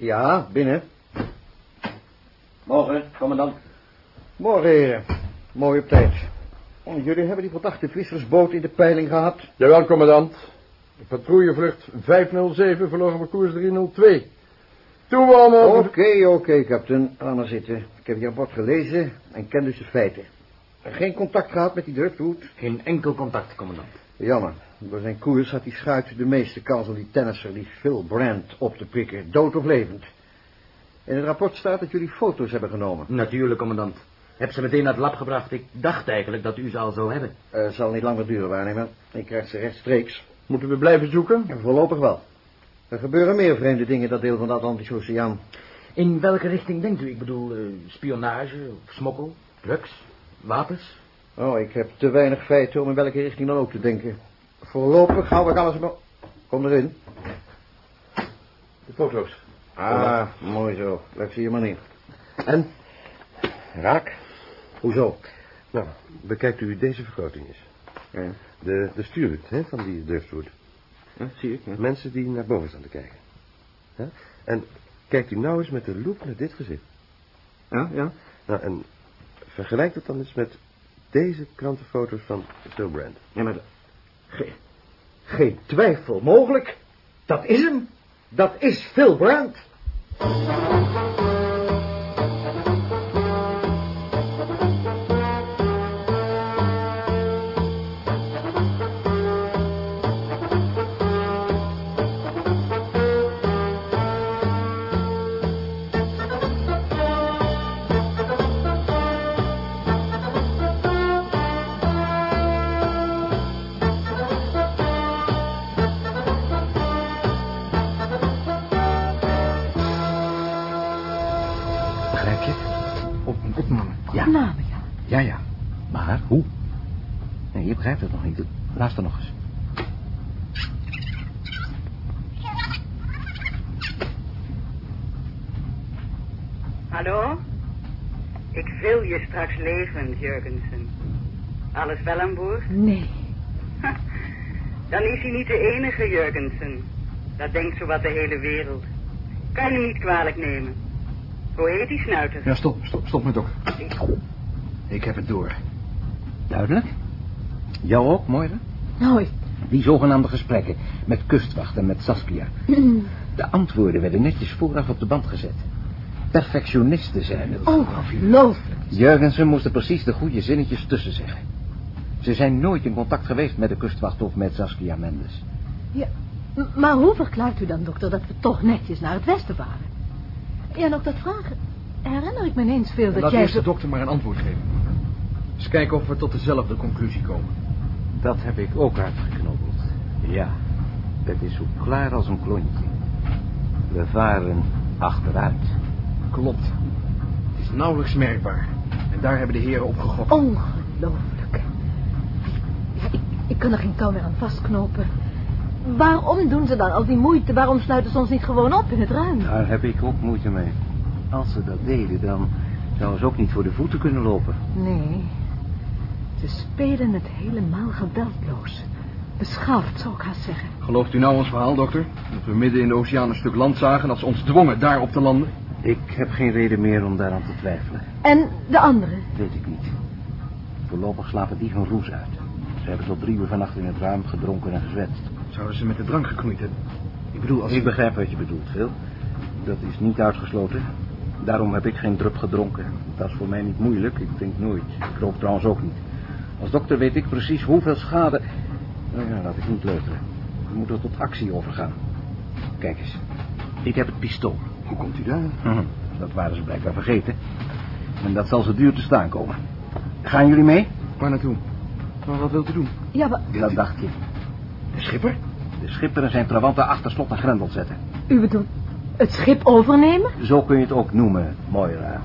Ja, binnen. Morgen, commandant. Morgen, heren. Mooi op tijd. Oh, jullie hebben die verdachte vissersboot in de peiling gehad. Jawel, commandant. De patrouillevlucht 507 verloor op koers 302. Toen we allemaal... Oké, oké, kapitein. Laat maar zitten. Ik heb je rapport gelezen en ken dus de feiten. Geen contact gehad met die driftwood? Geen enkel contact, commandant. Jammer. Door zijn koers had die schuit de meeste kans om die tennisser, die Phil Brandt, op te prikken. Dood of levend. In het rapport staat dat jullie foto's hebben genomen. Natuurlijk, commandant. Heb ze meteen naar het lab gebracht. Ik dacht eigenlijk dat u ze al zou hebben. Uh, zal niet lang meer duren, waarnemer. Ik krijg ze rechtstreeks. Moeten we blijven zoeken? Ja, voorlopig wel. Er gebeuren meer vreemde dingen in dat deel van de Atlantische Oceaan. In welke richting denkt u? Ik bedoel, uh, spionage, smokkel, drugs, wapens? Oh, ik heb te weinig feiten om in welke richting dan ook te denken. Voorlopig hou ik alles... Nog... Kom erin. De foto's. Ah, mooi zo. Leg ze hier maar neer. En? Raak? Hoezo? Nou, bekijkt u deze vergroting eens. Ja. De, de stuurhut hè, van die driftwood. Ja, zie ik. Ja. Mensen die naar boven staan te kijken. Ja? En kijkt u nou eens met de loop naar dit gezicht. Ja, ja. Nou, en vergelijk dat dan eens met deze krantenfoto's van Phil Brand. Ja, maar... Ge geen twijfel mogelijk. Dat is hem. Dat is Phil Brandt. Jurgensen. Alles wel aan boord? Nee. Dan is hij niet de enige, Jurgensen. Dat denkt zowat de hele wereld. Kan je hem niet kwalijk nemen. Hoe heet die snuiter? Ja, stop, stop, stop met dokter. Ik- Ik heb het door. Duidelijk? Jou ook, Moira? Nou, ik... Die zogenaamde gesprekken met kustwacht en met Saskia. De antwoorden werden netjes vooraf op de band gezet. Perfectionisten zijn het. Ongelooflijk. Jurgensen moest er precies de goede zinnetjes tussen zeggen. Ze zijn nooit in contact geweest met de kustwacht of met Saskia Mendes. Ja, maar hoe verklaart u dan, dokter, dat we toch netjes naar het westen waren? Ja, en ook dat vragen. Herinner ik me ineens veel dat Laat jij... eerst de dokter maar een antwoord geven. Eens kijken of we tot dezelfde conclusie komen. Dat heb ik ook uitgeknobbeld. Ja, het is zo klaar als een klontje. We varen achteruit. Klopt. Het is nauwelijks merkbaar. En daar hebben de heren op gegokt. Ongelooflijk. Ja, ik, ik kan er geen kou meer aan vastknopen. Waarom doen ze dan al die moeite? Waarom sluiten ze ons niet gewoon op in het ruim? Daar heb ik ook moeite mee. Als ze dat deden, dan zouden ze ook niet voor de voeten kunnen lopen. Nee. Ze spelen het helemaal geweldloos. Beschaafd, zou ik haast zeggen. Gelooft u nou ons verhaal, dokter? Dat we midden in de oceaan een stuk land zagen... en dat ze ons dwongen daar op te landen? Ik heb geen reden meer om daaraan te twijfelen. En de anderen? Weet ik niet. Voorlopig slapen die hun roes uit. Ze hebben tot drie uur vannacht in het ruim gedronken en gezwetst. Zouden ze met de drank geknoeid hebben? Ik bedoel, als... Ik begrijp wat je bedoelt, Phil. Dat is niet uitgesloten. Daarom heb ik geen drup gedronken. Dat is voor mij niet moeilijk. Ik drink nooit. Ik rook trouwens ook niet. Als dokter weet ik precies hoeveel schade... Nou ja, laat ik niet leuteren. We moeten tot actie overgaan. Kijk eens. Ik heb het pistool. Hoe komt u daar? Hm, Dat waren ze blijkbaar vergeten. En dat zal ze duur te staan komen. Gaan jullie mee? Waar naartoe? Maar wat wilt u doen? Ja, maar Dat dacht je. De schipper? De schipper en zijn trawanten achter slot en grendel zetten. u bedoelt het schip overnemen? Zo kun je het ook noemen, Moira.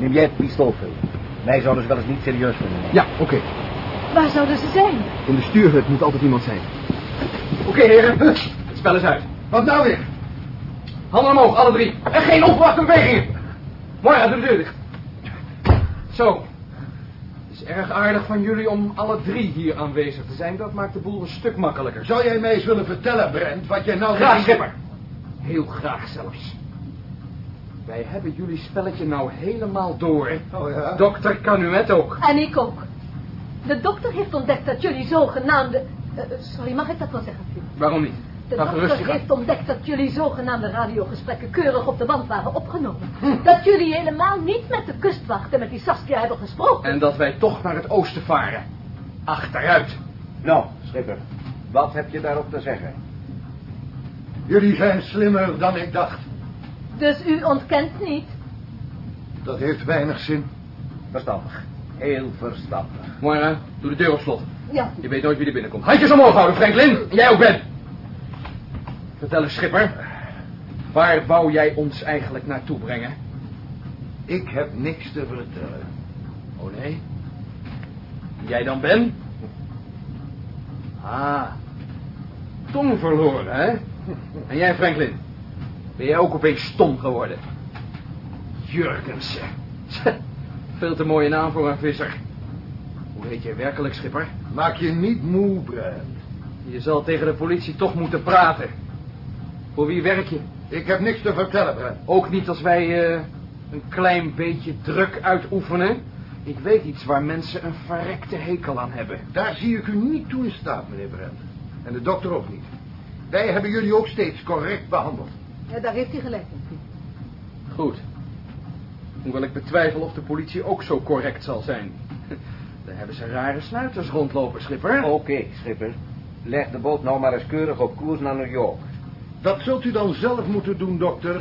Neem jij het pistool, Phil. Mij zouden ze wel eens niet serieus vinden. Ja, oké. Waar zouden ze zijn? In de stuurhut moet altijd iemand zijn. Oké, heren. Het spel is uit. Wat nou weer? Handen omhoog, alle drie. En geen onverwachte bewegingen. Mooi, doe de deur dicht. Zo. Het is erg aardig van jullie om alle drie hier aanwezig te zijn. Dat maakt de boel een stuk makkelijker. Zou jij mij eens willen vertellen, Brent, wat jij nou... Graag, schipper. Heel graag zelfs. Wij hebben jullie spelletje nou helemaal door. Oh ja? Dokter kan u het ook. En ik ook. De dokter heeft ontdekt dat jullie zogenaamde... eh, sorry, mag ik dat wel zeggen, Phil? Waarom niet? De dokter heeft ontdekt dat jullie zogenaamde radiogesprekken keurig op de band waren opgenomen. Dat jullie helemaal niet met de kustwacht en met die Saskia hebben gesproken. En dat wij toch naar het oosten varen. Achteruit. Nou, schipper, wat heb je daarop te zeggen? Jullie zijn slimmer dan ik dacht. Dus u ontkent niet. Dat heeft weinig zin. Verstandig. Heel verstandig. Moira, doe de deur op slot. Ja, Je weet nooit wie er binnenkomt. Handjes omhoog houden, Franklin. Jij ook, Ben. Vertel eens, schipper. Waar wou jij ons eigenlijk naartoe brengen? Ik heb niks te vertellen. Oh nee. Jij dan, Ben? Ah. Tong verloren, hè? En jij, Franklin? Ben jij ook opeens stom geworden? Jurgensen. Veel te mooie naam voor een visser. Hoe heet jij werkelijk, schipper? Maak je niet moe, Brent. Je zal tegen de politie toch moeten praten. Voor wie werk je? Ik heb niks te vertellen, Brent. Ook niet als wij eh, een klein beetje druk uitoefenen. Ik weet iets waar mensen een verrekte hekel aan hebben. Daar zie ik u niet toe in staat, meneer Brent. En de dokter ook niet. Wij hebben jullie ook steeds correct behandeld. ja daar heeft hij gelijk in. Goed. Hoewel ik betwijfel of de politie ook zo correct zal zijn. Daar hebben ze rare snuiters rondlopen, schipper. Oké, schipper. Leg de boot nou maar eens keurig op koers naar New York. Dat zult u dan zelf moeten doen, dokter.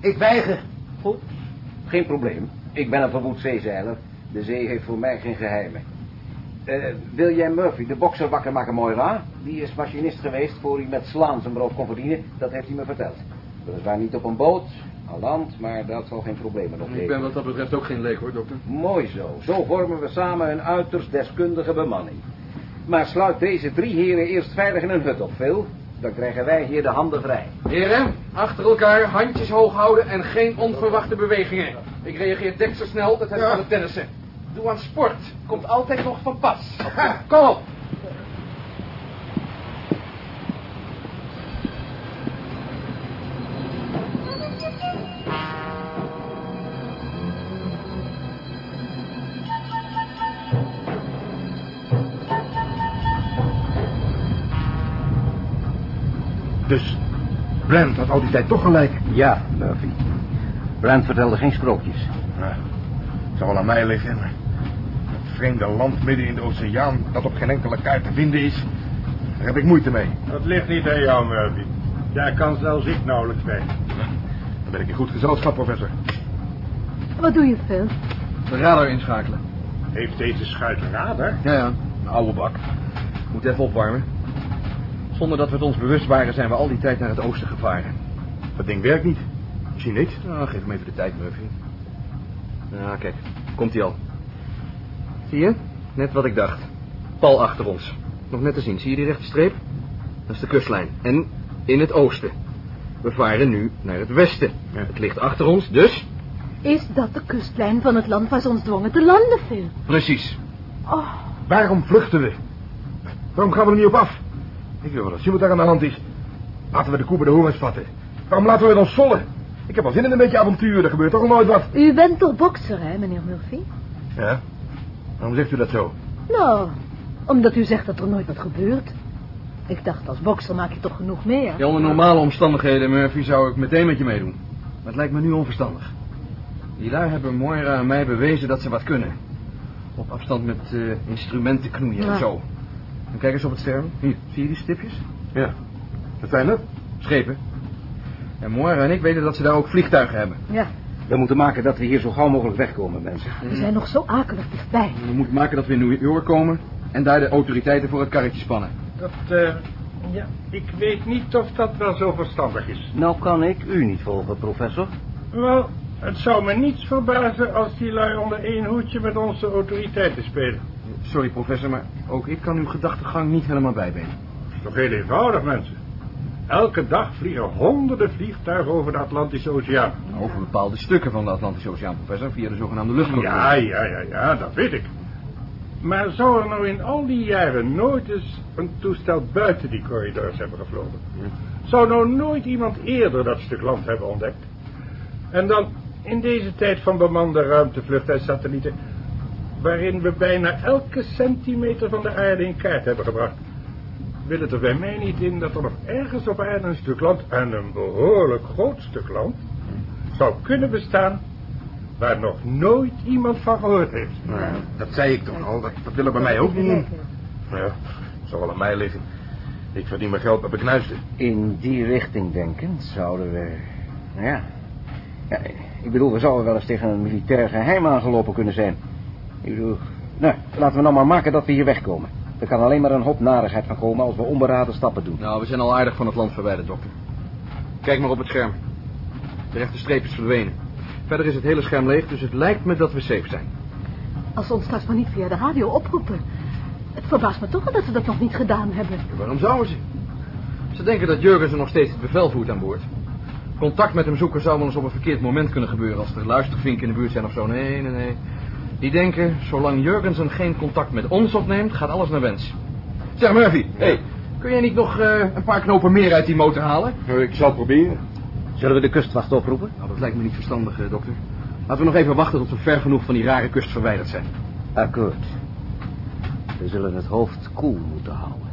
Ik weiger. Goed. Geen probleem. Ik ben een verwoed zeezeiler. De zee heeft voor mij geen geheimen. Eh, wil jij Murphy, de bokser, wakker maken, Moira? Die is machinist geweest voor hij met slaan zijn brood kon verdienen. Dat heeft hij me verteld. Weliswaar niet op een boot, aan land, maar dat zal geen problemen Ik ben wat dat betreft ook geen leek, hoor, dokter. Mooi zo. Zo vormen we samen een uiterst deskundige bemanning. Maar sluit deze drie heren eerst veilig in een hut op, Phil. Dan krijgen wij hier de handen vrij. Heren, achter elkaar, handjes hoog houden en geen onverwachte bewegingen. Ik reageer deksersnel, dat heb ik Ja. van de tennissen. Doe aan sport. Komt altijd nog van pas. Kom op. Brent had al die tijd toch gelijk. Ja, Murphy. Brand vertelde geen sprookjes. Nou, het zal wel aan mij liggen. maar Het vreemde land midden in de oceaan dat op geen enkele kaart te vinden is. Daar heb ik moeite mee. Dat ligt niet aan jou, Murphy. Daar kan zelfs ik nauwelijks bij. Dan ben ik in goed gezelschap, professor. Wat doe je, Phil? De radar inschakelen. Heeft deze schuit een radar? Ja, ja. Een oude bak. Moet even opwarmen. Zonder dat we het ons bewust waren, zijn we al die tijd naar het oosten gevaren. Dat ding werkt niet. Ik zie niks. Nou, geef hem even de tijd, Murphy. Ja, kijk. Komt hij al. Zie je? Net wat ik dacht. Pal achter ons. Nog net te zien. Zie je die rechte streep? Dat is de kustlijn. En in het oosten. We varen nu naar het westen. Ja. Het ligt achter ons, dus... Is dat de kustlijn van het land waar ze ons dwongen te landen, Phil? Precies. Oh, Waarom vluchten we? Waarom gaan we er niet op af? Ik wil wel eens zien wat daar aan de hand is. Laten we de koe bij de hoorns vatten. Waarom laten we dan sollen? Ik heb wel zin in een beetje avontuur. Er gebeurt toch al nooit wat. u bent toch bokser, hè, meneer Murphy? Ja? Waarom zegt u dat zo? Nou, omdat u zegt dat er nooit wat gebeurt. Ik dacht, als bokser maak je toch genoeg mee, hè? Ja, onder normale omstandigheden, Murphy, zou ik meteen met je meedoen. Maar het lijkt me nu onverstandig. Die lui hebben Moira en mij bewezen dat ze wat kunnen. Op afstand met eh, instrumenten knoeien en zo. En kijk eens op het scherm. Hier, zie je die stipjes? Ja. Wat zijn dat? Schepen. En Moira en ik weten dat ze daar ook vliegtuigen hebben. Ja, We moeten maken dat we hier zo gauw mogelijk wegkomen, mensen. we zijn nog zo akelig dichtbij. We moeten maken dat we in New York komen en daar de autoriteiten voor het karretje spannen. Dat, eh, ja, ik weet niet of dat wel zo verstandig is. Nou kan ik u niet volgen, professor. Wel, het zou me niets verbazen als die lui onder één hoedje met onze autoriteiten spelen. Sorry professor, maar ook ik kan uw gedachtegang niet helemaal bijbenen. Dat is toch heel eenvoudig, mensen. Elke dag vliegen honderden vliegtuigen over de Atlantische Oceaan. Over bepaalde stukken van de Atlantische Oceaan, professor, via de zogenaamde luchtbrug. Ja, ja, ja, ja, dat weet ik. Maar zou er nou in al die jaren nooit eens een toestel buiten die corridors hebben gevlogen? Zou nou nooit iemand eerder dat stuk land hebben ontdekt? En dan in deze tijd van bemande ruimtevlucht en satellieten... waarin we bijna elke centimeter van de aarde in kaart hebben gebracht... wil het er bij mij niet in dat er nog ergens op aarde een stuk land... en een behoorlijk groot stuk land... zou kunnen bestaan waar nog nooit iemand van gehoord heeft. Nou, dat zei ik toch al, dat, dat wil er bij mij ook niet in. Ja, dat zal wel aan mij liggen. Ik verdien mijn geld met beknuisten. In die richting denkend zouden we... Nou ja... ja... Ik bedoel, we zouden wel eens tegen een militair geheim aangelopen kunnen zijn. Ik bedoel... Nou, laten we nou maar maken dat we hier wegkomen. Er kan alleen maar een hoop narigheid van komen als we onberaden stappen doen. Nou, we zijn al aardig van het land verwijderd, dokter. Kijk maar op het scherm. De rechte streep is verdwenen. Verder is het hele scherm leeg, dus het lijkt me dat we safe zijn. Als ze ons straks maar niet via de radio oproepen. Het verbaast me toch wel dat ze dat nog niet gedaan hebben. Ja, waarom zouden ze? Ze denken dat Jurgensen nog steeds het bevel voert aan boord. Contact met hem zoeken zou wel eens op een verkeerd moment kunnen gebeuren... als er luistervinken in de buurt zijn of zo. Nee, nee, nee. Die denken, zolang Jurgensen geen contact met ons opneemt... gaat alles naar wens. Zeg, Murphy, hey, kun jij niet nog eh, een paar knopen meer uit die motor halen? Ik zal het proberen. Zullen we de kustwacht oproepen? Nou, dat lijkt me niet verstandig, eh, dokter. Laten we nog even wachten tot we ver genoeg van die rare kust verwijderd zijn. Akkoord. We zullen het hoofd koel moeten houden.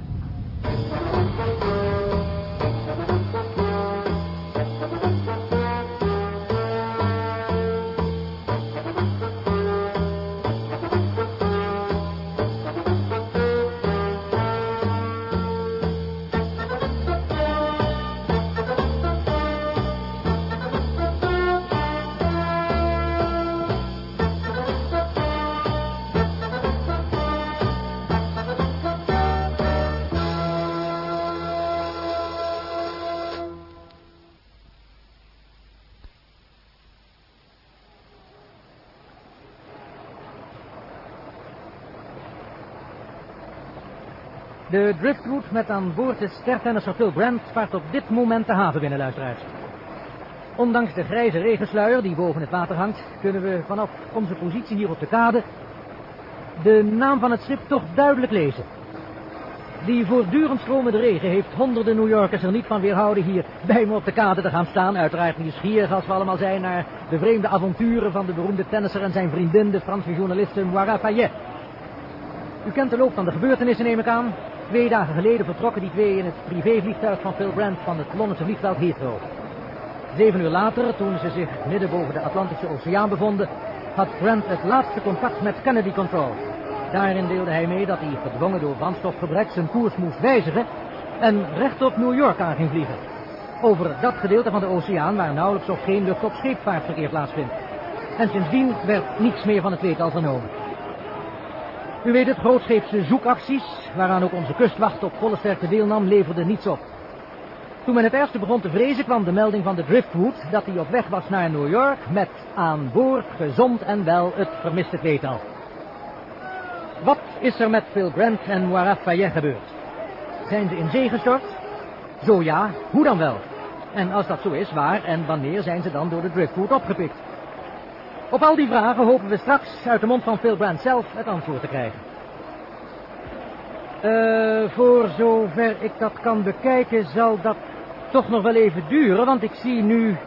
Met aan boord de stertennisser Phil Grant vaart op dit moment de haven binnen, luisteraars. Ondanks de grijze regensluier die boven het water hangt, kunnen we vanaf onze positie hier op de kade de naam van het schip toch duidelijk lezen. Die voortdurend stromende regen heeft honderden New Yorkers er niet van weerhouden hier bij me op de kade te gaan staan. Uiteraard nieuwsgierig als we allemaal zijn naar de vreemde avonturen van de beroemde tennisser en zijn vriendin, de Franse journaliste Moira Payet. U kent de loop van de gebeurtenissen, neem ik aan. Twee dagen geleden vertrokken die twee in het privévliegtuig van Phil Brandt van het Londense vliegveld Heathrow. Zeven uur later, toen ze zich midden boven de Atlantische Oceaan bevonden, had Grant het laatste contact met Kennedy Control. Daarin deelde hij mee dat hij, gedwongen door brandstofgebrek, zijn koers moest wijzigen en recht op New York aan ging vliegen. Over dat gedeelte van de oceaan waar nauwelijks of geen lucht- of scheepvaartverkeer plaatsvindt. En sindsdien werd niets meer van het weet al vernomen. U weet het, grootscheepse zoekacties, waaraan ook onze kustwacht op volle sterkte deelnam, leverden niets op. Toen men het eerste begon te vrezen, kwam de melding van de Driftwood dat hij op weg was naar New York met aan boord, gezond en wel, het vermiste tweetal. Wat is er met Phil Grant en Moira Fayet gebeurd? Zijn ze in zee gestort? Zo ja, hoe dan wel? En als dat zo is, waar en wanneer zijn ze dan door de Driftwood opgepikt? Op al die vragen hopen we straks uit de mond van Phil Grant zelf het antwoord te krijgen. Uh, voor zover ik dat kan bekijken zal dat toch nog wel even duren, want ik zie nu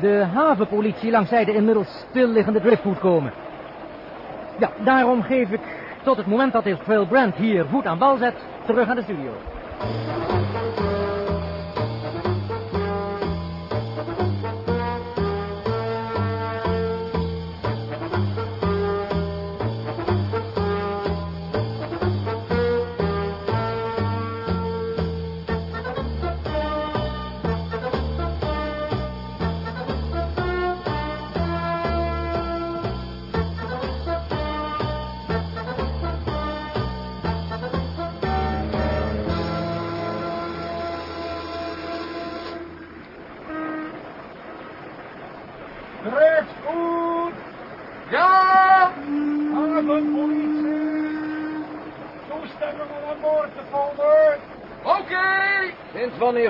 de havenpolitie langzij de inmiddels stilliggende driftwood komen. Ja, daarom geef ik tot het moment dat Phil Brandt hier voet aan bal zet, terug aan de studio.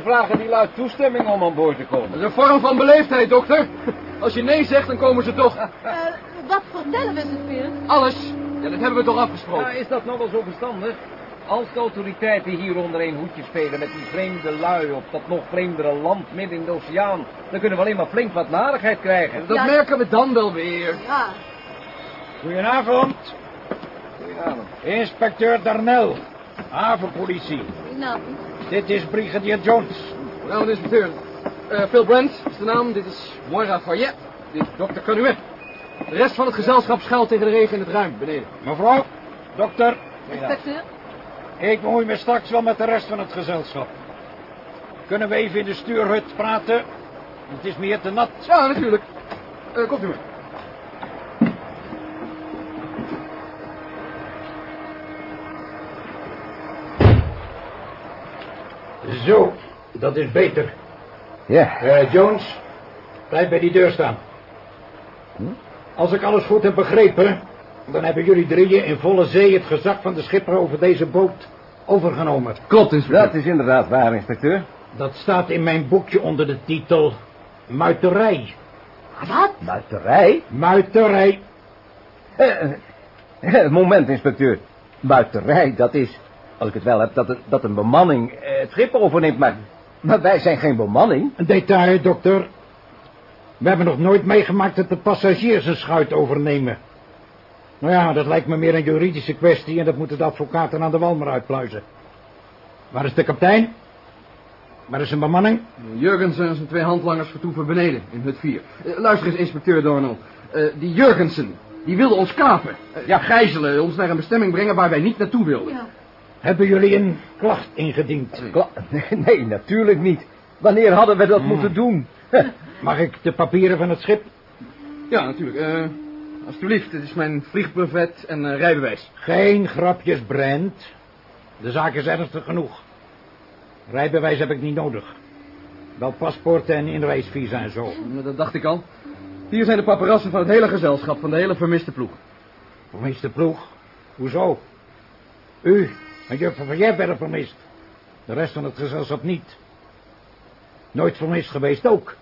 Vragen die luid toestemming om aan boord te komen? Dat is een vorm van beleefdheid, dokter. Als je nee zegt, dan komen ze toch. Uh, wat vertellen we ze, Phil? Alles. Ja, dat hebben we toch afgesproken? Ja, is dat nou wel zo verstandig? Als de autoriteiten hier onder een hoedje spelen met die vreemde lui op dat nog vreemdere land midden in de oceaan, dan kunnen we alleen maar flink wat narigheid krijgen. Dat Ja. merken we dan wel weer. Ja, Goedenavond, Goedenavond. inspecteur Darnell, havenpolitie. nou, Dit is brigadier Jones. Nou, inspecteur. Eh Phil Brent is de naam. Dit is Moira Fayet. Dit is dokter Canuet. De rest van het gezelschap schuilt tegen de regen in het ruim beneden. Mevrouw, dokter, inspecteur. ik bemoei me straks wel met de rest van het gezelschap. Kunnen we even in de stuurhut praten? Het is meer te nat. Ja, natuurlijk. Eh komt u maar. Zo, dat is beter. Ja. Eh, Jones, blijf bij die deur staan. Als ik alles goed heb begrepen, dan hebben jullie drieën in volle zee het gezag van de schipper over deze boot overgenomen. Klopt, inspecteur. Dat is inderdaad waar, inspecteur. Dat staat in mijn boekje onder de titel Muiterij. Wat? Buiterij? Muiterij. Eh, eh, moment, inspecteur. Buiterij, dat is, als ik het wel heb, dat, het- dat een bemanning eh, het schip overneemt, maar, maar wij zijn geen bemanning. Een detail, dokter. We hebben nog nooit meegemaakt dat de passagiers een schuit overnemen. Nou ja, dat lijkt me meer een juridische kwestie en dat moeten de advocaten aan de wal maar uitpluizen. Waar is de kapitein? Waar is zijn bemanning? Jurgensen en zijn twee handlangers vertoeven beneden in hut 4. Eh, luister eens, inspecteur Dornel. Eh, die Jurgensen, die wilde ons kapen. Ja, gijzelen, ons naar een bestemming brengen waar wij niet naartoe wilden. Ja. Hebben jullie een klacht ingediend? Kla- nee, nee, natuurlijk niet. Wanneer hadden we dat moeten doen? Mag ik de papieren van het schip? Ja, natuurlijk. Eh alsjeblieft, dit is mijn vliegbrevet en eh, rijbewijs. Geen grapjes, Brent. De zaak is ernstig genoeg. Rijbewijs heb ik niet nodig. Wel paspoorten en inreisvisa en zo. Dat dacht ik al. Hier zijn de paparassen van het hele gezelschap, van de hele vermiste ploeg. Vermiste ploeg? Hoezo? U en juffrouw van jij werden vermist. De rest van het gezelschap niet. Nooit vermist geweest ook.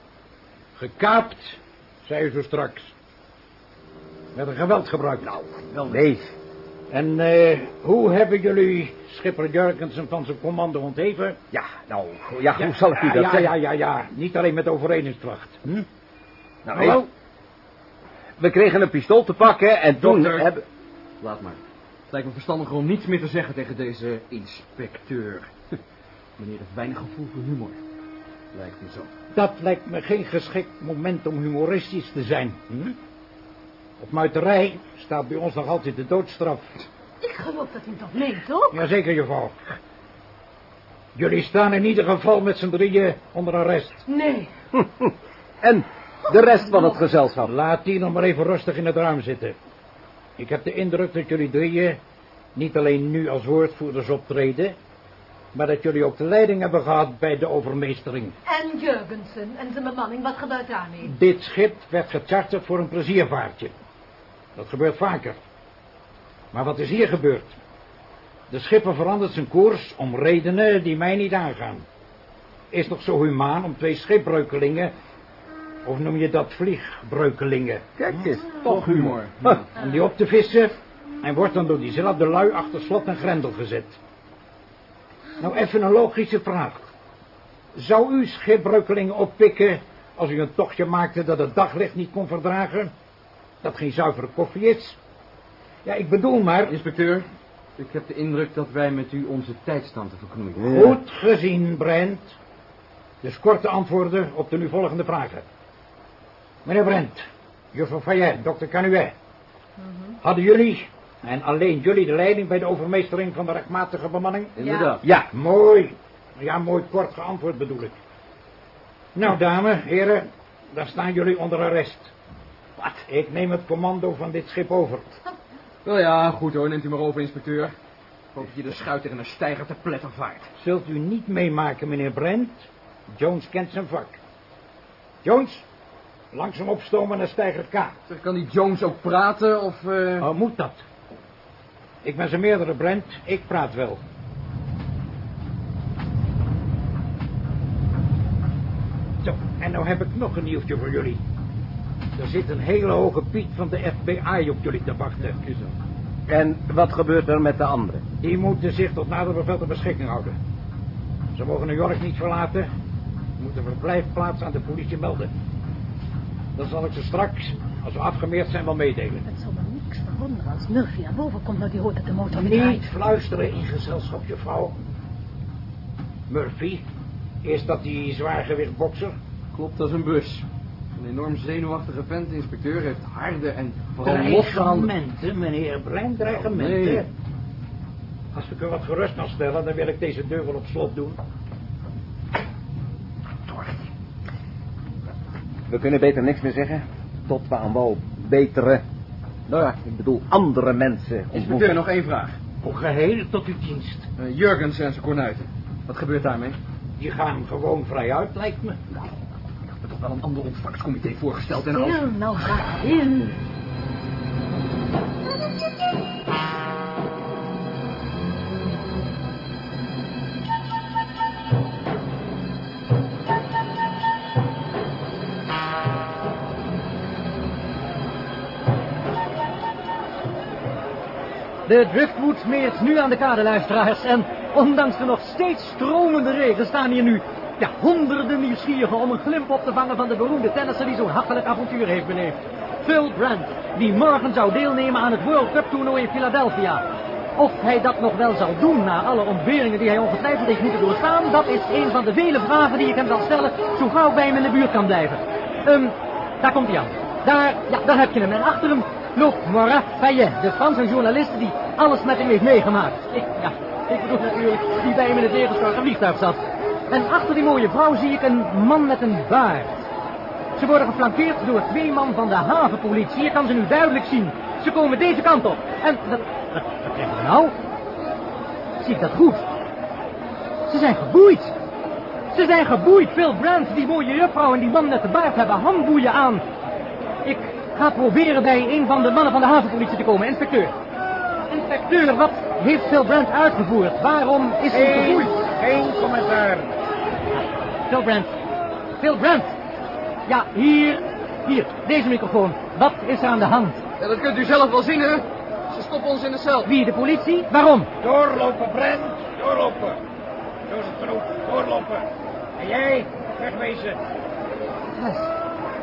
Gekaapt, zei u zo straks. Met een geweld gebruikt. Nou, wel Nee, En eh, hoe hebben jullie schipper Jurgensen van zijn commando ontheven? ja, nou, ja, hoe zal ik u dat ja, zeggen? ja, ja, ja. Niet alleen met overredingskracht. Hm? Nou, Hallo? we kregen een pistool te pakken en toen Dokter. hebben... Laat maar. Het lijkt me verstandiger om niets meer te zeggen tegen deze inspecteur. Meneer heeft weinig gevoel voor humor. Lijkt me zo. Dat lijkt me geen geschikt moment om humoristisch te zijn. Hm? Op muiterij staat bij ons nog altijd de doodstraf. Ik geloof dat u dat meent, toch? Jazeker, juffrouw. Jullie staan in ieder geval met z'n drieën onder arrest. Nee. En de rest van het gezelschap. Laat die nog maar even rustig in het ruim zitten. Ik heb de indruk dat jullie drieën niet alleen nu als woordvoerders optreden, maar dat jullie ook de leiding hebben gehad bij de overmeestering. En Jurgensen en zijn bemanning, wat gebeurt daarmee? Dit schip werd gecharterd voor een pleziervaartje. Dat gebeurt vaker. Maar wat is hier gebeurd? De schipper verandert zijn koers om redenen die mij niet aangaan. Is toch zo humaan om twee schipbreukelingen, of noem je dat vliegbreukelingen, Kijk eens. Toch humor. om die op te vissen en wordt dan door diezelfde lui achter slot en grendel gezet. Nou, even een logische vraag. Zou u schipbreukelingen oppikken als u een tochtje maakte dat het daglicht niet kon verdragen? Dat geen zuivere koffie is? Ja, ik bedoel maar... Inspecteur, ik heb de indruk dat wij met u onze tijd staan te verknoeien. Goed gezien, Brent. Dus korte antwoorden op de nu volgende vragen. Meneer Brent, juffrouw Fayet, dokter Canuet. Hadden jullie, en alleen jullie, de leiding bij de overmeestering van de rechtmatige bemanning? Inderdaad. Ja, Mooi. Ja, mooi kort geantwoord bedoel ik. Nou, dames, heren, daar staan jullie onder arrest. Wat? Ik neem het commando van dit schip over. Wel ja, goed hoor, neemt u maar over, inspecteur. Ik hoop dat je de schuit tegen een steiger te pletter vaart. Zult u niet meemaken, meneer Brent? Jones kent zijn vak. Jones, langzaam opstomen naar stijger K. Zeg, kan die Jones ook praten, of... eh, Oh, moet dat? Ik ben zijn meerdere, Brent. Ik praat wel. Zo, en nou heb ik nog een nieuwtje voor jullie. Er zit een hele hoge Piet van de FBI op jullie te wachten. En wat gebeurt er met de anderen? Die moeten zich tot nader bevel ter beschikking houden. Ze mogen New York niet verlaten. Ze moeten verblijfplaats aan de politie melden. Dan zal ik ze straks, als we afgemeerd zijn, wel meedelen. Het zal me niks verwonderen als Murphy naar boven komt... dat hij hoort dat de motor Niet draait. fluisteren in gezelschap, juffrouw. Murphy, is dat die zwaargewicht bokser? Klopt als een bus. Een enorm zenuwachtige vent. De inspecteur heeft harde en vooral losse handen. Dreigementen, meneer Brein, dreigementen. Nee. Als ik u wat gerust mag stellen, dan wil ik deze deur wel op slot doen. We kunnen beter niks meer zeggen. Tot we aan wal betere, nou ja, ik bedoel andere mensen Inspecteur, ontmoeten. nog één vraag. Voor geheel tot uw dienst. Uh, Jurgens en zijn kornuiten. Wat gebeurt daarmee? Die gaan gewoon vrij uit, lijkt me. Ik had me toch wel een ander ontvangstcomité voorgesteld en al. Stil, nou ga in. De driftwood meert nu aan de kade, luisteraars. En ondanks de nog steeds stromende regen staan hier nu ja, honderden nieuwsgierigen om een glimp op te vangen van de beroemde tennisser die zo'n hachelijk avontuur heeft beleefd. Phil Brandt, die morgen zou deelnemen aan het World Cup toernooi in Philadelphia. Of hij dat nog wel zal doen na alle ontberingen die hij ongetwijfeld heeft moeten doorstaan, dat is een van de vele vragen die ik hem zal stellen, zo gauw bij hem in de buurt kan blijven. Ehm, daar komt hij aan. Daar, ja, daar heb je hem. En achter hem loopt Morat Fayet, de Franse journaliste die alles met hem heeft meegemaakt. Ik, ja, ik bedoel natuurlijk die bij hem in het tegenstorte vliegtuig zat. En achter die mooie vrouw zie ik een man met een baard. Ze worden geflankeerd door twee man van de havenpolitie. Je kan ze nu duidelijk zien. Ze komen deze kant op. En wat, wat, wat krijgen we nou? Zie ik dat goed? Ze zijn geboeid. Ze zijn geboeid. Phil Brandt, die mooie juffrouw en die man met de baard hebben handboeien aan. Ik ga proberen bij een van de mannen van de havenpolitie te komen. Inspecteur. Inspecteur, wat heeft Phil Brandt uitgevoerd? Waarom is hij Geen, geboeid? geen commentaar. Phil Brandt. Phil Brandt. Ja, hier. Hier, deze microfoon. Wat is er aan de hand? Ja, dat kunt u zelf wel zien, hè? Ze stoppen ons in de cel. Wie, de politie? Waarom? Doorlopen, Brent. Doorlopen. Genoeg. Doorlopen. En jij, wegwezen. Is,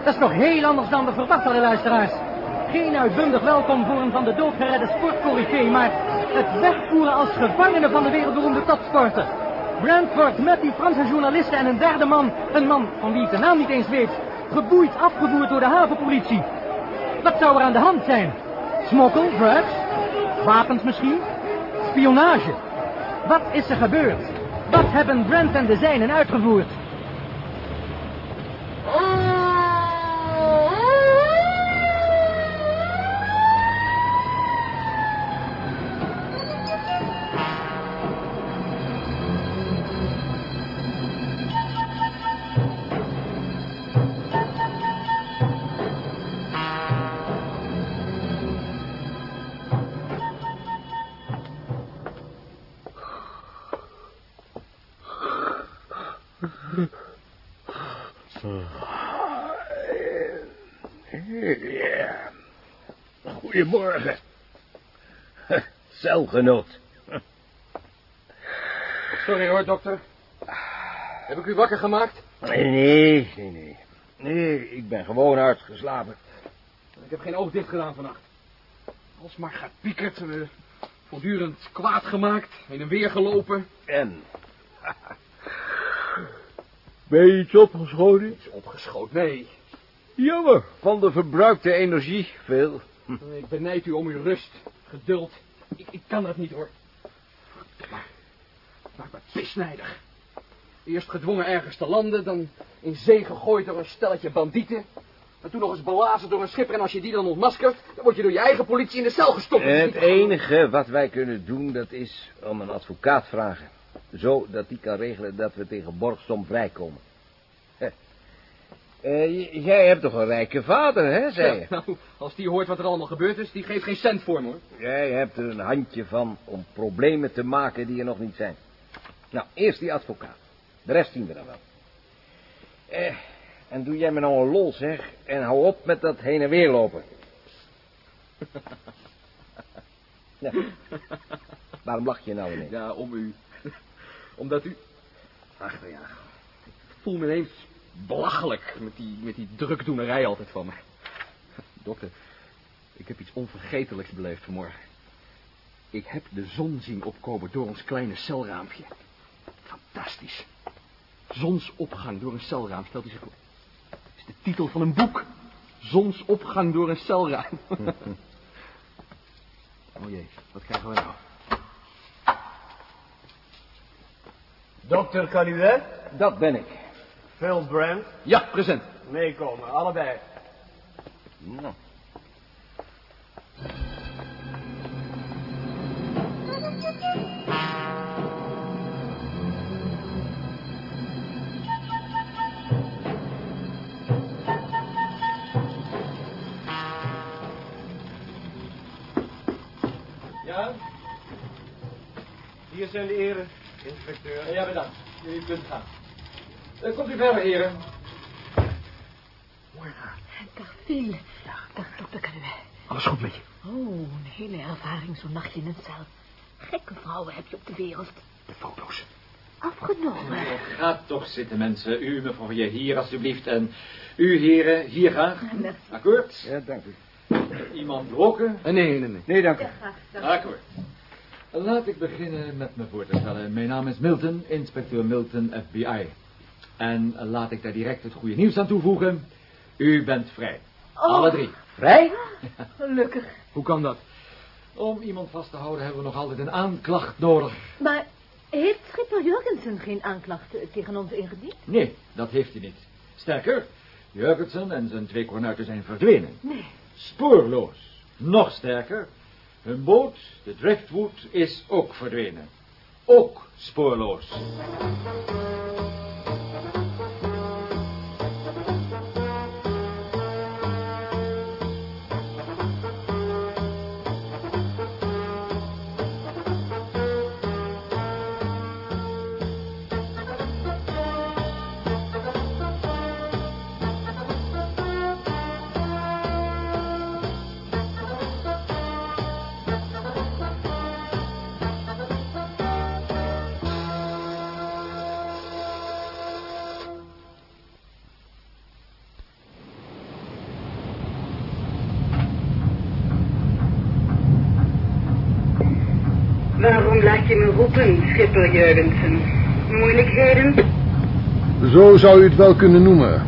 dat is nog heel anders dan we verwacht hadden, luisteraars. Geen uitbundig welkom voor een van de dood geredde sportcorrivee, maar het wegvoeren als gevangene van de wereldberoemde topsporter. Brand wordt met die Franse journalisten en een derde man, een man van wie ik de naam niet eens weet, geboeid afgevoerd door de havenpolitie. Wat zou er aan de hand zijn? Smokkel, drugs, wapens misschien, spionage. Wat is er gebeurd? Wat hebben Brand en de zijnen uitgevoerd? Goedemorgen. Celgenoot. Sorry hoor, dokter. Heb ik u wakker gemaakt? Nee, nee, nee, nee. Nee, ik ben gewoon uitgeslapen. Ik heb geen oog dicht gedaan vannacht. Alsmaar gepiekerd, eh, voortdurend kwaad gemaakt, heen en weer gelopen. En? Ben je iets opgeschoten? Iets opgeschoten, nee. Jammer, van de verbruikte energie veel. Ik benijd u om uw rust, geduld. Ik, ik kan dat niet hoor. Maar, maakt me pisnijdig. Eerst gedwongen ergens te landen, dan in zee gegooid door een stelletje bandieten. En toen nog eens belazerd door een schipper en als je die dan ontmaskert, dan word je door je eigen politie in de cel gestopt. Het enige wat wij kunnen doen, dat is om een advocaat vragen. Zo dat die kan regelen dat we tegen borgsom vrijkomen. Eh, jij hebt toch een rijke vader, hè, zei je? Ja, nou, als die hoort wat er allemaal gebeurd is, die geeft geen cent voor me hoor. Jij hebt er een handje van om problemen te maken die er nog niet zijn. Nou, eerst die advocaat. De rest zien we dan wel. Eh, en doe jij me nou een lol, zeg. En hou op met dat heen en weer lopen. Ja. Waarom lach je nou ineens? Ja, om u. Omdat u... Ach, nou ja. Ik voel me ineens belachelijk met die, met die drukdoenerij altijd van me. Dokter, ik heb iets onvergetelijks beleefd vanmorgen. Ik heb de zon zien opkomen door ons kleine celraampje. Fantastisch. Zonsopgang door een celraam, stelt u zich voor. Dat is de titel van een boek. Zonsopgang door een celraam. oh jee, wat krijgen we nou? Dokter, kan u hè? Dat ben ik. Phil Brand. Ja, present. Meekomen, allebei. Nou. Ja? Hier zijn de heren, inspecteur. Ja, bedankt. Jullie kunt gaan. Eh, komt u verder, heren. Dag, Phil. Dag, dokter Canuet. Alles goed met je? Oh, een hele ervaring, zo'n nachtje in een cel. Gekke vrouwen heb je op de wereld. De foto's. Afgenomen. Gaat toch zitten, mensen. U, mevrouw, je hier alstublieft. En u, heren, hier graag. Merci. Akkoord? Ja, dank u. Iemand roken? Eh, nee, nee, nee. Nee, dank u. Akkoord. Laat ik beginnen met me voor te stellen. Mijn naam is Milton, inspecteur Milton, FBI. En laat ik daar direct het goede nieuws aan toevoegen. U bent vrij. Oh. Alle drie. Vrij? Gelukkig. Hoe kan dat? Om iemand vast te houden hebben we nog altijd een aanklacht nodig. Maar heeft schipper Jurgensen geen aanklachten tegen ons ingediend? Nee, dat heeft hij niet. Sterker, Jurgensen en zijn twee kornuiten zijn verdwenen. Nee. Spoorloos. Nog sterker, hun boot, de Driftwood, is ook verdwenen. Ook spoorloos. Waarom laat je me roepen, schipper Jurgensen? Moeilijkheden? Zo zou u het wel kunnen noemen.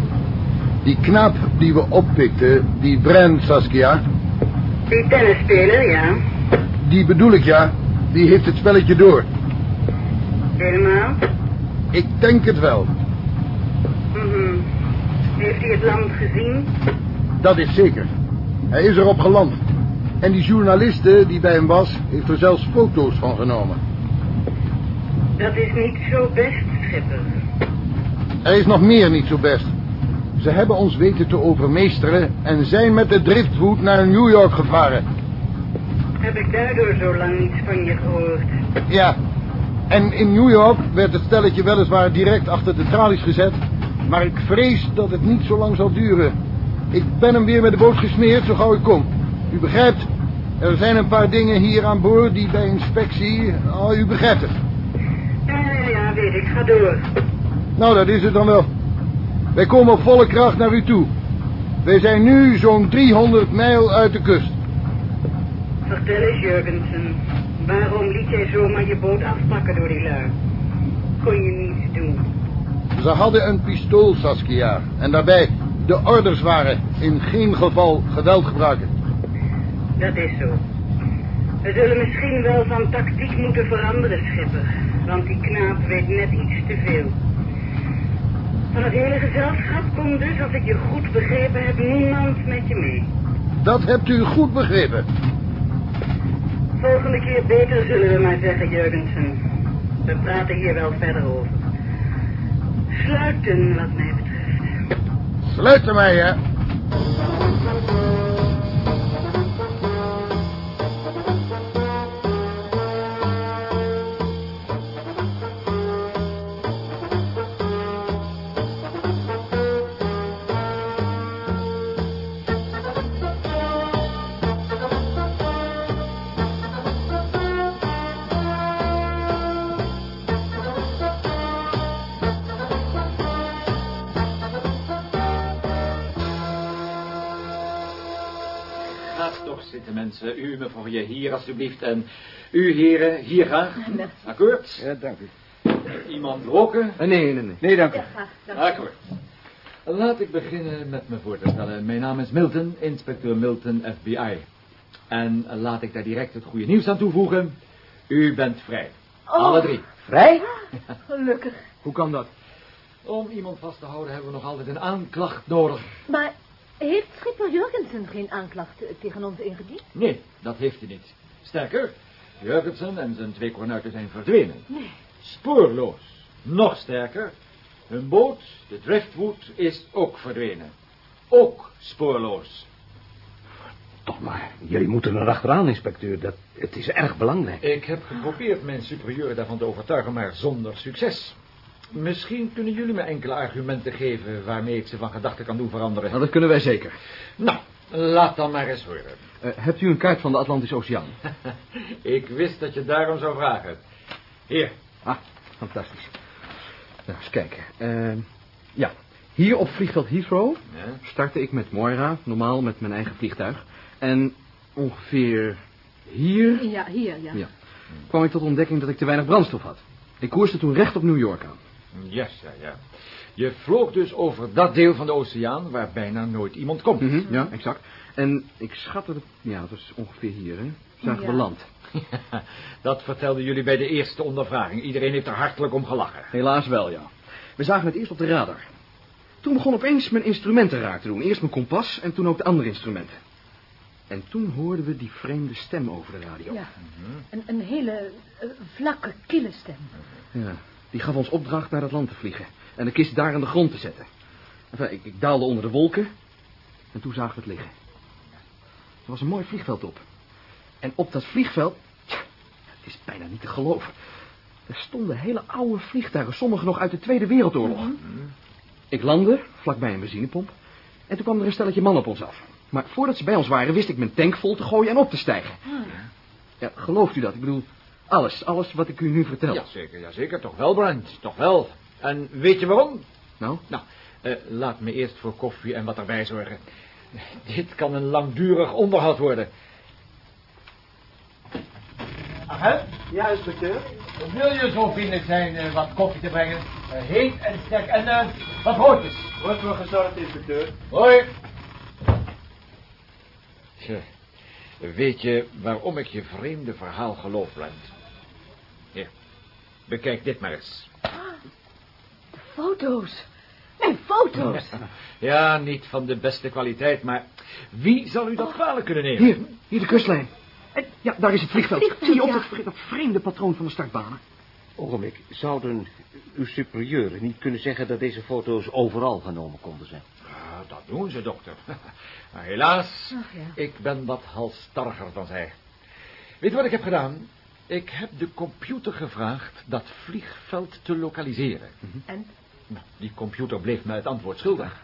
Die knaap die we oppikten, die Brand Saskia, Die tennisspeler, ja. die bedoel ik ja, die heeft het spelletje door. Helemaal? Ik denk het wel. Mhm. Heeft hij het land gezien? Dat is zeker. Hij is erop geland. En die journaliste die bij hem was, heeft er zelfs foto's van genomen. Dat is niet zo best, schipper. Er is nog meer niet zo best. Ze hebben ons weten te overmeesteren en zijn met de driftwood naar New York gevaren. Heb ik daardoor zo lang niets van je gehoord? Ja, en in New York werd het stelletje weliswaar direct achter de tralies gezet. Maar ik vrees dat het niet zo lang zal duren. Ik ben hem weer met de boot gesmeerd zo gauw ik kom. U begrijpt, er zijn een paar dingen hier aan boord die bij inspectie... Oh, u begrijpt het. Ja, ja, ja, weet ik. Ga door. Nou, dat is het dan wel. Wij komen op volle kracht naar u toe. Wij zijn nu zo'n 300 mijl uit de kust. Vertel eens, Jurgensen. Waarom liet jij zomaar je boot afpakken door die lui? Kon je niets doen? Ze hadden een pistool, Saskia. En daarbij, de orders waren in geen geval geweld gebruiken. Dat is zo. We zullen misschien wel van tactiek moeten veranderen, schipper. Want die knaap weet net iets te veel. Van het hele gezelschap komt dus, als ik je goed begrepen heb, niemand met je mee. Dat hebt u goed begrepen. Volgende keer beter, zullen we maar zeggen, Jurgensen. We praten hier wel verder over. Sluiten, wat mij betreft. Sluiten mij, hè. Mensen. U, mevrouw, je hier alstublieft. En u, heren, hier graag. Akkoord? Ja, dank u. Iemand roken? Eh, nee, nee, nee. Nee, dank u. Akkoord. Laat ik beginnen met me voor te stellen. Mijn naam is Milton, inspecteur Milton, FBI. En laat ik daar direct het goede nieuws aan toevoegen. U bent vrij. Oh. Alle drie. Vrij? Gelukkig. Hoe kan dat? Om iemand vast te houden hebben we nog altijd een aanklacht nodig. Maar heeft schipper Jurgensen geen aanklacht eh, tegen ons ingediend? Nee, dat heeft hij niet. Sterker, Jurgensen en zijn twee kornuiten zijn verdwenen. Nee. Spoorloos. Nog sterker, hun boot, de Driftwood, is ook verdwenen. Ook spoorloos. Toch maar, jullie moeten er achteraan, inspecteur. Dat, het is erg belangrijk. Ik heb geprobeerd mijn superieur daarvan te overtuigen, maar zonder succes. Misschien kunnen jullie me enkele argumenten geven waarmee ik ze van gedachten kan doen veranderen. Nou, dat kunnen wij zeker. Nou, laat dan maar eens horen. Eh, hebt u een kaart van de Atlantische Oceaan? ik wist dat je daarom zou vragen. Hier. Ah, fantastisch. Nou, eens kijken. Eh, ja, hier op vliegveld Heathrow Ja. startte ik met Moira, normaal met mijn eigen vliegtuig. En ongeveer hier Ja, hier, ja. Ja. kwam ik tot ontdekking dat ik te weinig brandstof had. Ik koerste toen recht op New York aan. Yes, ja, ja. Je vloog dus over dat deel van de oceaan waar bijna nooit iemand komt. Mhm, Ja, exact. En ik schatte, dat, ja, dat was ongeveer hier, hè. Zagen we Ja. land. dat vertelden jullie bij de eerste ondervraging. Iedereen heeft er hartelijk om gelachen. Helaas wel, ja. We zagen het eerst op de radar. Toen begon opeens mijn instrumenten raar te doen. Eerst mijn kompas en toen ook de andere instrumenten. En toen hoorden we die vreemde stem over de radio. Ja. Een, een hele eh, vlakke, kille stem. Ja, die gaf ons opdracht naar het land te vliegen. En de kist daar aan de grond te zetten. Enfin, ik, ik daalde onder de wolken. En toen zagen we het liggen. Er was een mooi vliegveld op. En op dat vliegveld... tja, het is bijna niet te geloven. Er stonden hele oude vliegtuigen. Sommige nog uit de Tweede Wereldoorlog. Ik landde vlakbij een benzinepomp. En toen kwam er een stelletje mannen op ons af. Maar voordat ze bij ons waren, wist ik mijn tank vol te gooien en op te stijgen. Ja, gelooft u dat? Ik bedoel, alles, alles wat ik u nu vertel. Jazeker, jazeker. Toch wel, Brent. Toch wel. En weet je waarom? Nou? Nou, eh, laat me eerst voor koffie en wat erbij zorgen. Dit kan een langdurig onderhoud worden. Ach, Ja, inspecteur. Wil je zo vriendelijk zijn eh, wat koffie te brengen? Eh, heet en sterk en eh, wat broodjes. Wordt voor gezorgd, inspecteur. Hoi. Tja, weet je waarom ik je vreemde verhaal geloof, Brent? Bekijk dit maar eens. Foto's. Mijn foto's. Ja, niet van de beste kwaliteit, maar wie zal u dat kwalijk kunnen nemen? Hier, hier de kustlijn. En, ja, daar is het vliegveld. vliegveld, Zie je op ja. dat, vre- dat vreemde patroon van de startbanen? Ogenblik, zouden uw superieuren niet kunnen zeggen dat deze foto's overal genomen konden zijn? Ah, dat doen ze, dokter. maar helaas, Ach, ja. ik ben wat halstarriger dan zij. Weet je wat ik heb gedaan? Ik heb de computer gevraagd dat vliegveld te lokaliseren. En? Nou, die computer bleef mij het antwoord schuldig.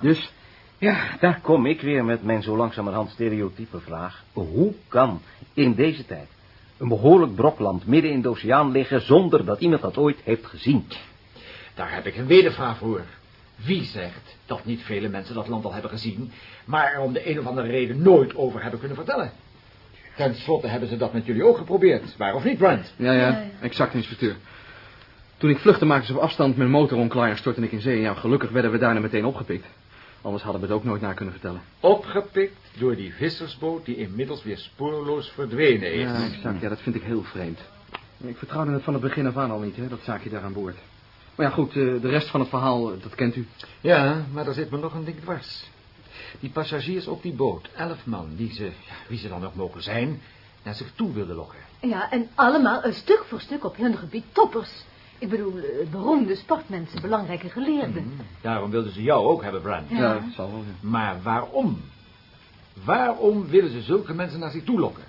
Dus, Ja, daar kom ik weer met mijn zo langzamerhand stereotype vraag. Hoe kan in deze tijd een behoorlijk brokland midden in de oceaan liggen zonder dat iemand dat ooit heeft gezien? Daar heb ik een wedervraag voor. Wie zegt dat niet vele mensen dat land al hebben gezien, maar er om de een of andere reden nooit over hebben kunnen vertellen? Ten slotte hebben ze dat met jullie ook geprobeerd, waar of niet, Brent? ja, ja, exact, inspecteur. Toen ik vluchtte, maakte ze op afstand mijn motor omklaar en stortte ik in zee. Ja, gelukkig werden we daarna meteen opgepikt. Anders hadden we het ook nooit na kunnen vertellen. Opgepikt door die vissersboot die inmiddels weer spoorloos verdwenen is. Ja, exact. Ja, dat vind ik heel vreemd. Ik vertrouwde het van het begin af aan al niet, hè, dat zaakje daar aan boord. Maar ja, goed, eh, de rest van het verhaal, eh, dat kent u. Ja, maar er zit me nog een ding dwars. Die passagiers op die boot, elf man, die ze, ja, wie ze dan ook mogen zijn, naar zich toe wilden lokken. Ja, en allemaal een stuk voor stuk op hun gebied toppers. Ik bedoel, eh, beroemde sportmensen, belangrijke geleerden. Daarom wilden ze jou ook hebben, Brent. Ja. dat zal wel. ja. Maar waarom? Waarom willen ze zulke mensen naar zich toe lokken?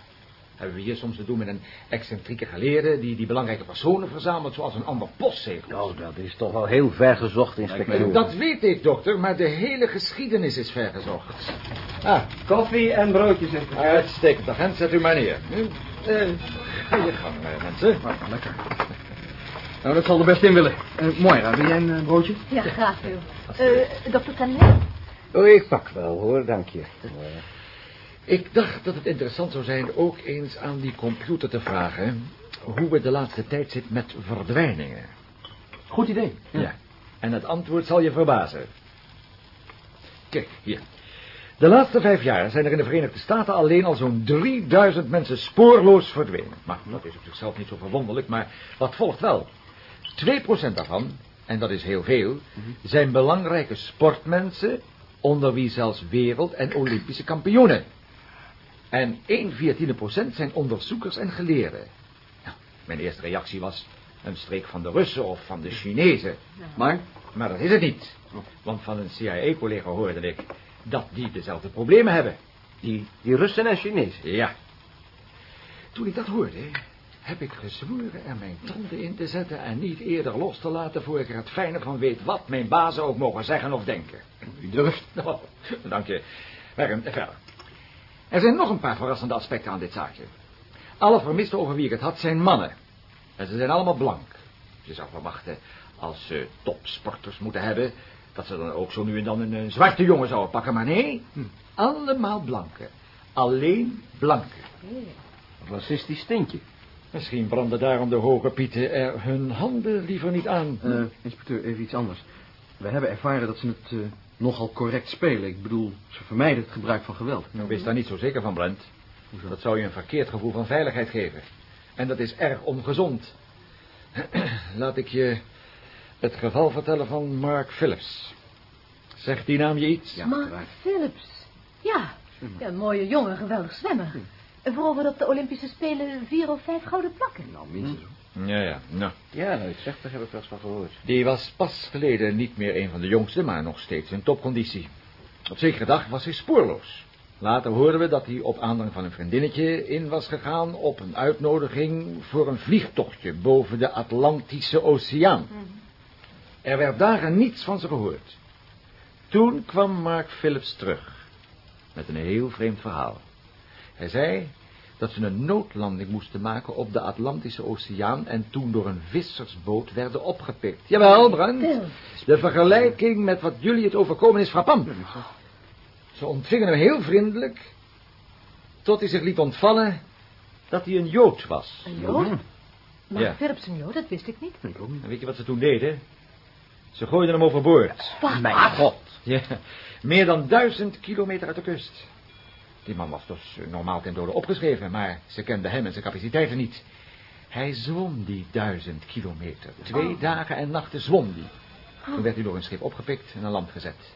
Hebben we hier soms te doen met een excentrieke geleerde... die die belangrijke personen verzamelt zoals een ander postzegel? Oh, dat is toch wel heel ver gezocht, inspecteur. Dat weet ik, dokter, maar de hele geschiedenis is vergezocht. Ah, Koffie en broodjes, inspecteur. uitstekend, agent, zet u maar neer. Hm? Eh, ga je gang, eh, mensen. Ah, lekker. Nou, dat zal er best in willen. Eh Moira, wil jij een broodje? Ja, graag veel. Eh dokter Tanner? Oh, ik pak wel, hoor, dank je. Ik dacht dat het interessant zou zijn ook eens aan die computer te vragen... hoe het de laatste tijd zit met verdwijningen. Goed idee. Ja. En het antwoord zal je verbazen. Kijk, hier. De laatste vijf jaar zijn er in de Verenigde Staten alleen al zo'n 3000 mensen spoorloos verdwenen. Maar dat is op zichzelf niet zo verwonderlijk, maar wat volgt wel? 2% daarvan, en dat is heel veel, zijn belangrijke sportmensen, onder wie zelfs wereld- en Olympische kampioenen. En 1 viertiende procent zijn onderzoekers en geleerden. Nou, mijn eerste reactie was een streek van de Russen of van de Chinezen. Maar, maar dat is het niet. Want van een CIA-collega hoorde ik dat die dezelfde problemen hebben. Die, die Russen en Chinezen. Ja. Toen ik dat hoorde, heb ik gezworen er mijn tanden in te zetten en niet eerder los te laten voor ik er het fijne van weet wat mijn bazen ook mogen zeggen of denken. U durft. Oh, dank je. Werm, verder. Er zijn nog een paar verrassende aspecten aan dit zaakje. Alle vermisten over wie ik het had zijn mannen. En ze zijn allemaal blank. Je zou verwachten, als ze topsporters moeten hebben... dat ze dan ook zo nu en dan een, een zwarte jongen zouden pakken. Maar nee, allemaal blanke. Alleen blanke. Racistisch stintje. Misschien branden daarom de hoge pieten er hun handen liever niet aan. Eh, inspecteur, even iets anders. We hebben ervaren dat ze het eh, nogal correct spelen. Ik bedoel, ze vermijden het gebruik van geweld. Nou, wees daar niet zo zeker van, Brent. Dat zou je een verkeerd gevoel van veiligheid geven. En dat is erg ongezond. Laat ik je het geval vertellen van Mark Phillips. Zegt die naam je iets? Ja, Mark waar. Phillips. Ja. ja, een mooie jongen, geweldig zwemmer. En veroverde op de Olympische Spelen vier of vijf gouden plakken. Nou, minstens. Ja, ja, nou. Ja, nou, ik zeg, daar heb ik wel eens van gehoord. Die was pas geleden niet meer een van de jongste, maar nog steeds in topconditie. Op zekere dag was hij spoorloos. Later hoorden we dat hij op aandrang van een vriendinnetje in was gegaan op een uitnodiging voor een vliegtochtje boven de Atlantische Oceaan. Er werd dagen niets van ze gehoord. Toen kwam Mark Phillips terug met een heel vreemd verhaal. Hij zei dat ze een noodlanding moesten maken op de Atlantische Oceaan en toen door een vissersboot werden opgepikt. Jawel, Brand. De vergelijking met wat jullie het overkomen is frappant. Ze ontvingen hem heel vriendelijk, tot hij zich liet ontvallen dat hij een Jood was. Een Jood? Mark Ja. Phillips een Jood, dat wist ik niet. En weet je wat ze toen deden? Ze gooiden hem overboord. Wat? Mijn god. Ja, meer dan duizend kilometer uit de kust. Die man was dus normaal ten dode opgeschreven, maar ze kenden hem en zijn capaciteiten niet. Hij zwom die duizend kilometer. Twee dagen en nachten zwom die. Toen werd hij door een schip opgepikt en aan land gezet.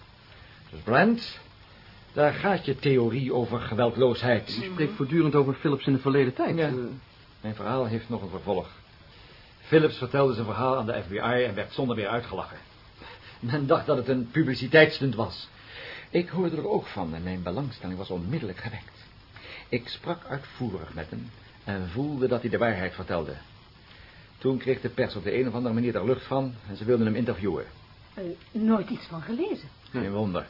Dus Brent, daar gaat je theorie over geweldloosheid. Je spreekt voortdurend over Philips in de verleden tijd. Ja. Eh, Mijn verhaal heeft nog een vervolg. Phillips vertelde zijn verhaal aan de FBI en werd zonder weer uitgelachen. Men dacht dat het een publiciteitsstunt was. Ik hoorde er ook van en mijn belangstelling was onmiddellijk gewekt. Ik sprak uitvoerig met hem en voelde dat hij de waarheid vertelde. Toen kreeg de pers op de een of andere manier er lucht van en ze wilden hem interviewen. Eh, nooit iets van gelezen. Geen wonder.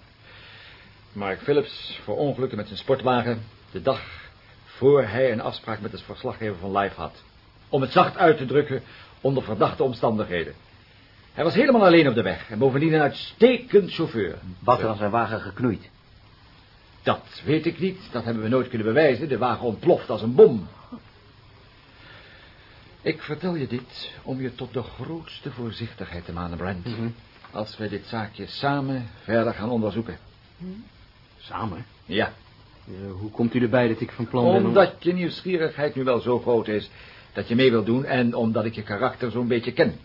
Mark Phillips verongelukte met zijn sportwagen de dag voor hij een afspraak met de verslaggever van Live had. Om het zacht uit te drukken onder verdachte omstandigheden. Hij was helemaal alleen op de weg en bovendien een uitstekend chauffeur. Wat er aan zijn wagen geknoeid. Dat weet ik niet, dat hebben we nooit kunnen bewijzen. De wagen ontploft als een bom. Ik vertel je dit om je tot de grootste voorzichtigheid te manen, Brent. Als we dit zaakje samen verder gaan onderzoeken. samen. Ja, Eh, hoe komt u erbij dat ik van plan ben om... omdat je nieuwsgierigheid nu wel zo groot is dat je mee wilt doen en omdat ik je karakter zo'n beetje ken.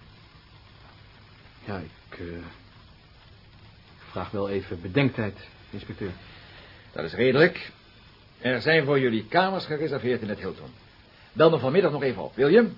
Ja, ik... eh, ik vraag wel even bedenktijd, inspecteur. Dat is redelijk. Er zijn voor jullie kamers gereserveerd in het Hilton. Bel me vanmiddag nog even op, wil je?